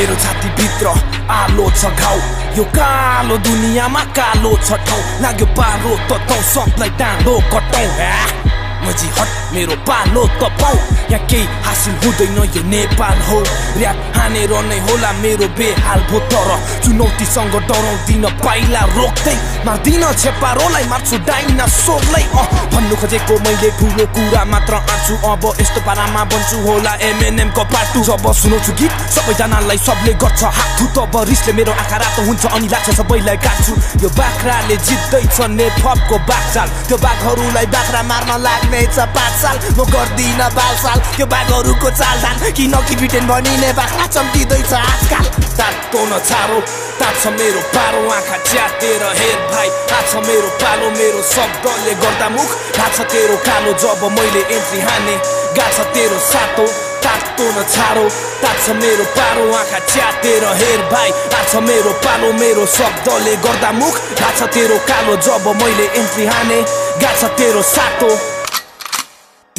मेरो छातीभित्र आलो छ घाउ। यो कालो दुनियामा कालो छ ठाउँ। लाग्यो पारो तताउ सबलाई डाँडो कटाउँ। मजी हट मेरो पालो पाउ यहाँ केही हासिल हुँदैन यो नेपाल हो ऱ्याप हानेर नै होला मेरो बेहाल भो तर चुनौतीसँग डराउँदिन पाइला रोक्दै मार्दिन छेपारोलाई मार्छु डाइना सोरलाई अँ भन्नु खोजेको मैले ठुलो कुरा मात्र आँछु अब यस्तो पारामा बन्छु होला एमएनएमको पाटु जब सुनाउँछु गीत सबैजनालाई सबले गर्छ हात तब रिसले मेरो आँखा रातो हुन्छ अनि लाग्छ सबैलाई काट्छु यो बाख्राले जित्दैछ नेपको बाघचाल त्यो बाघहरूलाई बाख्रा मार्न लाग्नेछ पाँच साल म गर्दिनँ बालसाल। त्यो बाघहरूको चालधान किन कि ब्रिटेन भनिने बाख्रा चम्किँदैछ आजकाल। तातो न छारो तात्छ मेरो पारो। आँखा च्यातेर हेर भाइ आछ मेरो पालो। मेरो शब्दले गर्दा मुख थाहा छ तेरो कालो। जब मैले एन्ट्री हाने गाछ तेरो सातो। तातो न छारो तात्छ मेरो पारो। आँखा च्यातेर हेर भाइ आछ मेरो पालो। मेरो शब्दले गर्दा मुख थाहा छ तेरो कालो। जब मैले एन्ट्री हाने गाछ तेरो सातो।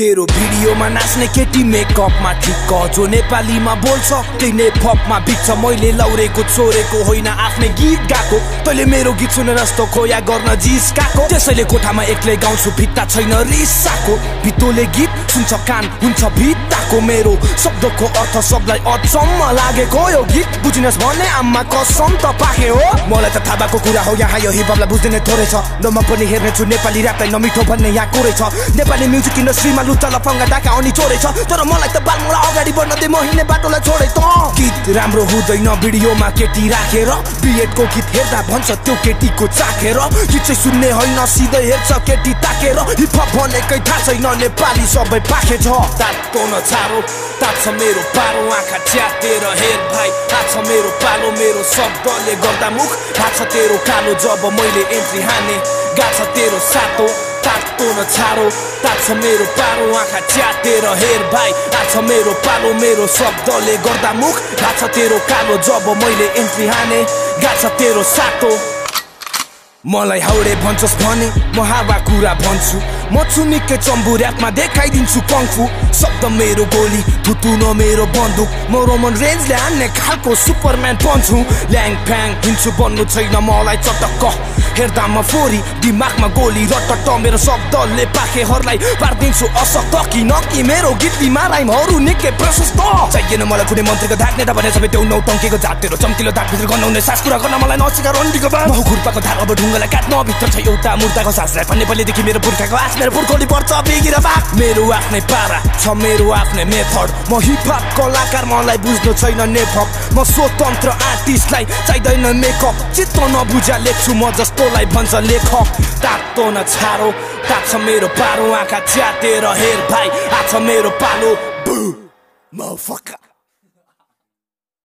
तेरो भिडियोमा नाच्ने केटी मेकअपमा ठिक्क जो नेपालीमा बोल्छ त्यही नेपमा बिच्छ मैले लौरेको छोरेको होइन आफ्नै गीत गाएको। तैँले मेरो गीत सुनेर जस्तो खोया गर्न जिस्काको त्यसैले कोठामा एक्लै गाउँछु भित्ता छैन रिसाको भित्तोले गीत सुन्छ कान हुन्छ भित्ताको। मेरो शब्दको अर्थ सबलाई अचम्म लागेको यो गीत। बुझिनुहोस् भने आम्मा कसम त पाखे हो। मलाई त थाहा भएको कुरा हो यहाँ यो हिपहपलाई बुझ्दैन थोरै छ। न म पनि हेर्नेछु नेपाली ऱ्यापलाई नमिठो भन्ने यहाँ कोरै छ। नेपाली म्युजिक इन्डस्ट्रीमा लुच्चा लफङ्गा डाका अनि चोरै छ। तर मलाई त बालमुला अगाडि बढ्न दे म हिँड्ने बाटोलाई छोडे त। गीत राम्रो हुँदैन भिडियोमा केटी राखेर। बिएडको गीत हेर्दा भन्छ त्यो केटीको चाखेर। गीत चाहिँ सुन्ने होइन सिधै हेर्छ केटी ताकेर। हिपहप भनेकै थाहा छैन नेपाली सबै पाखे छ। तातो न छारो तात्छ मेरो पारो। आँखा च्यातेर हेर भाइ थाहा छ मेरो पालो। मेरो शब्दले गर्दा मुख थाहा छ तेरो कालो। जब मैले एन्ट्री हाने गाछ तेरो सातो। तातो न छारो तात्छ मेरो पारो आँखा च्यातेर हेर भाइ आछ मेरो पालो मेरो शब्दले गर्दा मुख थाहा छ तेरो कालो जब मैले एन्ट्री हाने गाछ तेरो सातो मलाई हाउडे भन्छस् भने म हावा कुरा भन्छु। म छु निकै चम्बु ऱ्यापमा देखाइदिन्छु कङ्फु। शब्द मेरो गोली थुतु न मेरो बन्दुक। म रोमन रेन्जले हान्ने खालको सुपरम्यान पन्छु। ल्याङ फ्याङ हिँड्छु बन्नु छैन मलाई चटक्क। हेर्दा म फोरी दिमागमा गोली रटट मेरो शब्दले पाखेहरूलाई पारिदिन्छु असक्त कि मेरो गीत राइमहरू निकै प्रशस्त। चाहिएन मलाई कुनै मन्त्रीको धाक नेता भने सबै त्यो नौटङ्कीको जातेरो चम्किलो धाकभित्र गनाउने सास कुरा गर्न मलाई नसिका रन्डीको बा म खुर्पाको धार अब ढुङ्गालाई काट्न भित्र छ एउटा मुर्दाको सासलाई। पनि नेपालीदेखि मेरो पुर्खाको आस मेरो पुर्खोली पर्छ बिगिर बाक मेरो आफ्नै पारा छ मेरो आफ्नै मेथड। म हिपहप कलाकार मलाई बुझ्नु छैन नेपहप म स्वतन्त्र आर्टिस्टलाई चाहिँदैन मेकअप चित्त नबुझा लेख्छु म जस्तोलाई भन्छ लेखक तातो न छारो तात्छ मेरो पारो आँखा च्यातेर हेर भाइ आछ मेरो पालो